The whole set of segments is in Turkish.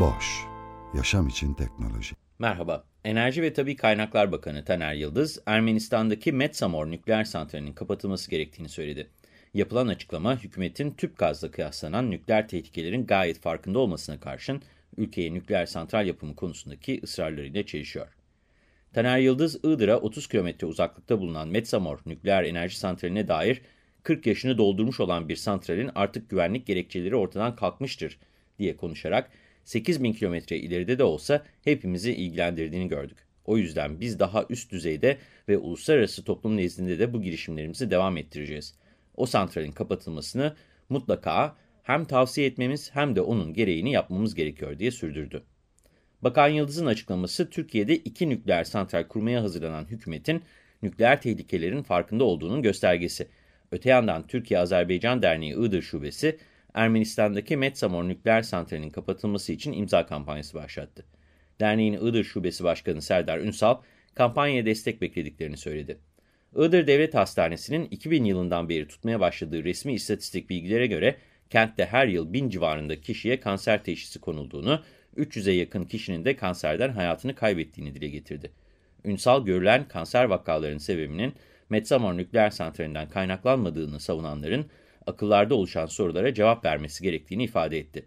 Boş, yaşam için teknoloji. Merhaba, Enerji ve Tabi Kaynaklar Bakanı Taner Yıldız, Ermenistan'daki Metsamor nükleer santralinin kapatılması gerektiğini söyledi. Yapılan açıklama, hükümetin tüp gazla kıyaslanan nükleer tehlikelerin gayet farkında olmasına karşın, ülkeye nükleer santral yapımı konusundaki ısrarlarıyla çelişiyor. Taner Yıldız, Iğdır'a 30 kilometre uzaklıkta bulunan Metsamor nükleer enerji santraline dair 40 yaşını doldurmuş olan bir santralin artık güvenlik gerekçeleri ortadan kalkmıştır diye konuşarak 8 bin kilometre ileride de olsa hepimizi ilgilendirdiğini gördük. O yüzden biz daha üst düzeyde ve uluslararası toplum nezdinde de bu girişimlerimizi devam ettireceğiz. O santralin kapatılmasını mutlaka hem tavsiye etmemiz hem de onun gereğini yapmamız gerekiyor diye sürdürdü. Bakan Yıldız'ın açıklaması Türkiye'de iki nükleer santral kurmaya hazırlanan hükümetin nükleer tehlikelerin farkında olduğunun göstergesi. Öte yandan Türkiye-Azerbaycan Derneği Iğdır Şubesi, Ermenistan'daki Metsamor nükleer santralinin kapatılması için imza kampanyası başlattı. Derneğin Iğdır Şubesi Başkanı Serdar Ünsal, kampanyaya destek beklediklerini söyledi. Iğdır Devlet Hastanesi'nin 2000 yılından beri tutmaya başladığı resmi istatistik bilgilere göre kentte her yıl 1000 civarında kişiye kanser teşhisi konulduğunu, 300'e yakın kişinin de kanserden hayatını kaybettiğini dile getirdi. Ünsal görülen kanser vakalarının sebebinin Metsamor nükleer santralinden kaynaklanmadığını savunanların akıllarda oluşan sorulara cevap vermesi gerektiğini ifade etti.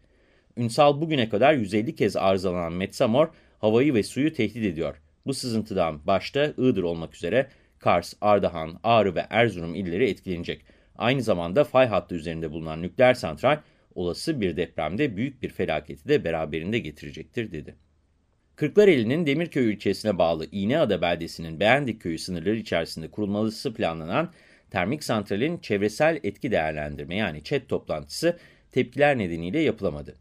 Ünsal bugüne kadar 150 kez arızalanan Metsamor havayı ve suyu tehdit ediyor. Bu sızıntıdan başta Iğdır olmak üzere Kars, Ardahan, Ağrı ve Erzurum illeri etkilenecek. Aynı zamanda fay hattı üzerinde bulunan nükleer santral olası bir depremde büyük bir felaketi de beraberinde getirecektir dedi. Kırklareli'nin Demirköy ilçesine bağlı İğneada beldesinin Beğendik köyü sınırları içerisinde kurulması planlanan termik santralin çevresel etki değerlendirme yani ÇED toplantısı tepkiler nedeniyle yapılamadı.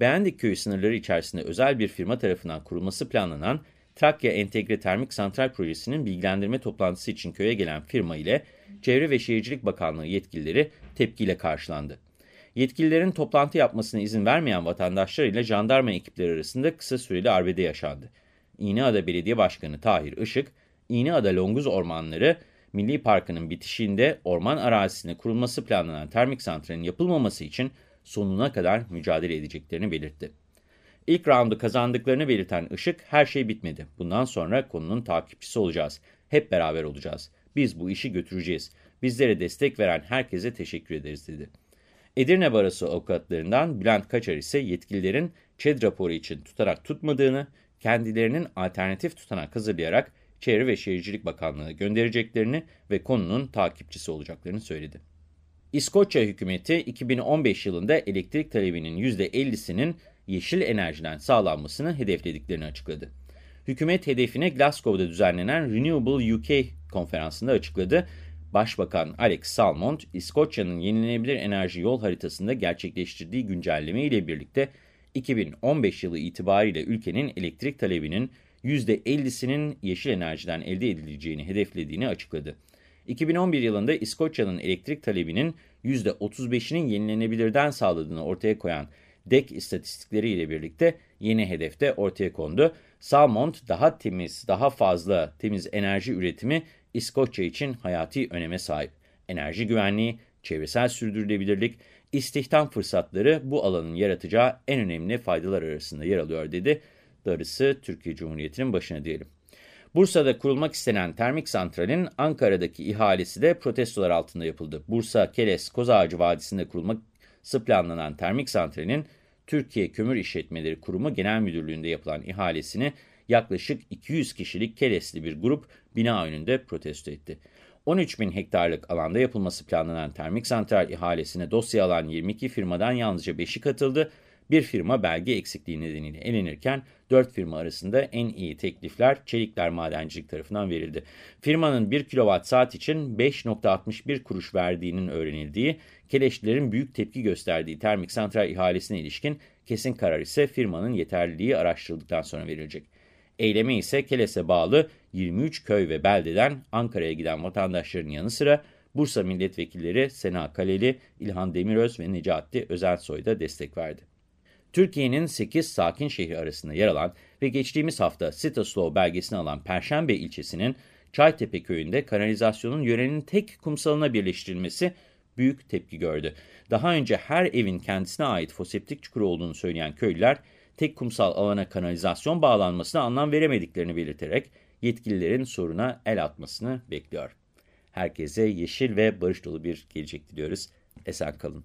Beğendik köyü sınırları içerisinde özel bir firma tarafından kurulması planlanan Trakya Entegre Termik Santral Projesi'nin bilgilendirme toplantısı için köye gelen firma ile Çevre ve Şehircilik Bakanlığı yetkilileri tepkiyle karşılandı. Yetkililerin toplantı yapmasına izin vermeyen vatandaşlar ile jandarma ekipleri arasında kısa süreli arbede yaşandı. İğneada Belediye Başkanı Tahir Işık, İğneada Longuz Ormanları Milli Parkı'nın bitişiğinde orman arazisine kurulması planlanan termik santralin yapılmaması için sonuna kadar mücadele edeceklerini belirtti. İlk raundu kazandıklarını belirten Işık, her şey bitmedi. Bundan sonra konunun takipçisi olacağız. Hep beraber olacağız. Biz bu işi götüreceğiz. Bizlere destek veren herkese teşekkür ederiz dedi. Edirne Barası avukatlarından Bülent Kaçar ise yetkililerin ÇED raporu için tutanak tutmadığını, kendilerinin alternatif tutanak hazırlayarak Çevre ve Şehircilik Bakanlığı'na göndereceklerini ve konunun takipçisi olacaklarını söyledi. İskoçya hükümeti 2015 yılında elektrik talebinin %50'sinin yeşil enerjiden sağlanmasını hedeflediklerini açıkladı. Hükümet hedefine Glasgow'da düzenlenen Renewable UK konferansında açıkladı. Başbakan Alex Salmond, İskoçya'nın yenilenebilir enerji yol haritasında gerçekleştirdiği güncelleme ile birlikte 2015 yılı itibariyle ülkenin elektrik talebinin %50'sinin yeşil enerjiden elde edileceğini hedeflediğini açıkladı. 2011 yılında İskoçya'nın elektrik talebinin %35'inin yenilenebilirden sağladığını ortaya koyan DEC istatistikleriyle birlikte yeni hedefte ortaya kondu. Salmond daha temiz, daha fazla temiz enerji üretimi İskoçya için hayati öneme sahip. Enerji güvenliği, çevresel sürdürülebilirlik, istihdam fırsatları bu alanın yaratacağı en önemli faydalar arasında yer alıyor dedi. Darısı Türkiye Cumhuriyeti'nin başına diyelim. Bursa'da kurulmak istenen termik santralin Ankara'daki ihalesi de protestolar altında yapıldı. Bursa, Keles, Kozağacı Vadisi'nde kurulması planlanan termik santralin Türkiye Kömür İşletmeleri Kurumu Genel Müdürlüğü'nde yapılan ihalesini yaklaşık 200 kişilik Kelesli bir grup bina önünde protesto etti. 13 bin hektarlık alanda yapılması planlanan termik santral ihalesine dosya alan 22 firmadan yalnızca 5'i katıldı. Bir firma belge eksikliği nedeniyle elenirken 4 firma arasında en iyi teklifler Çelikler Madencilik tarafından verildi. Firmanın 1 kilowatt saat için 5.61 kuruş verdiğinin öğrenildiği, Keleşlilerin büyük tepki gösterdiği termik santral ihalesine ilişkin kesin karar ise firmanın yeterliliği araştırıldıktan sonra verilecek. Eyleme ise Keles'e bağlı 23 köy ve beldeden Ankara'ya giden vatandaşların yanı sıra Bursa milletvekilleri Sena Kaleli, İlhan Demiröz ve Necati Özensoy da destek verdi. Türkiye'nin 8 sakin şehri arasında yer alan ve geçtiğimiz hafta Sita Slow belgesini alan Perşembe ilçesinin Çaytepe köyünde kanalizasyonun yörenin tek kumsalına birleştirilmesi büyük tepki gördü. Daha önce her evin kendisine ait foseptik çukuru olduğunu söyleyen köylüler, tek kumsal alana kanalizasyon bağlanmasına anlam veremediklerini belirterek yetkililerin soruna el atmasını bekliyor. Herkese yeşil ve barış dolu bir gelecek diliyoruz. Esen kalın.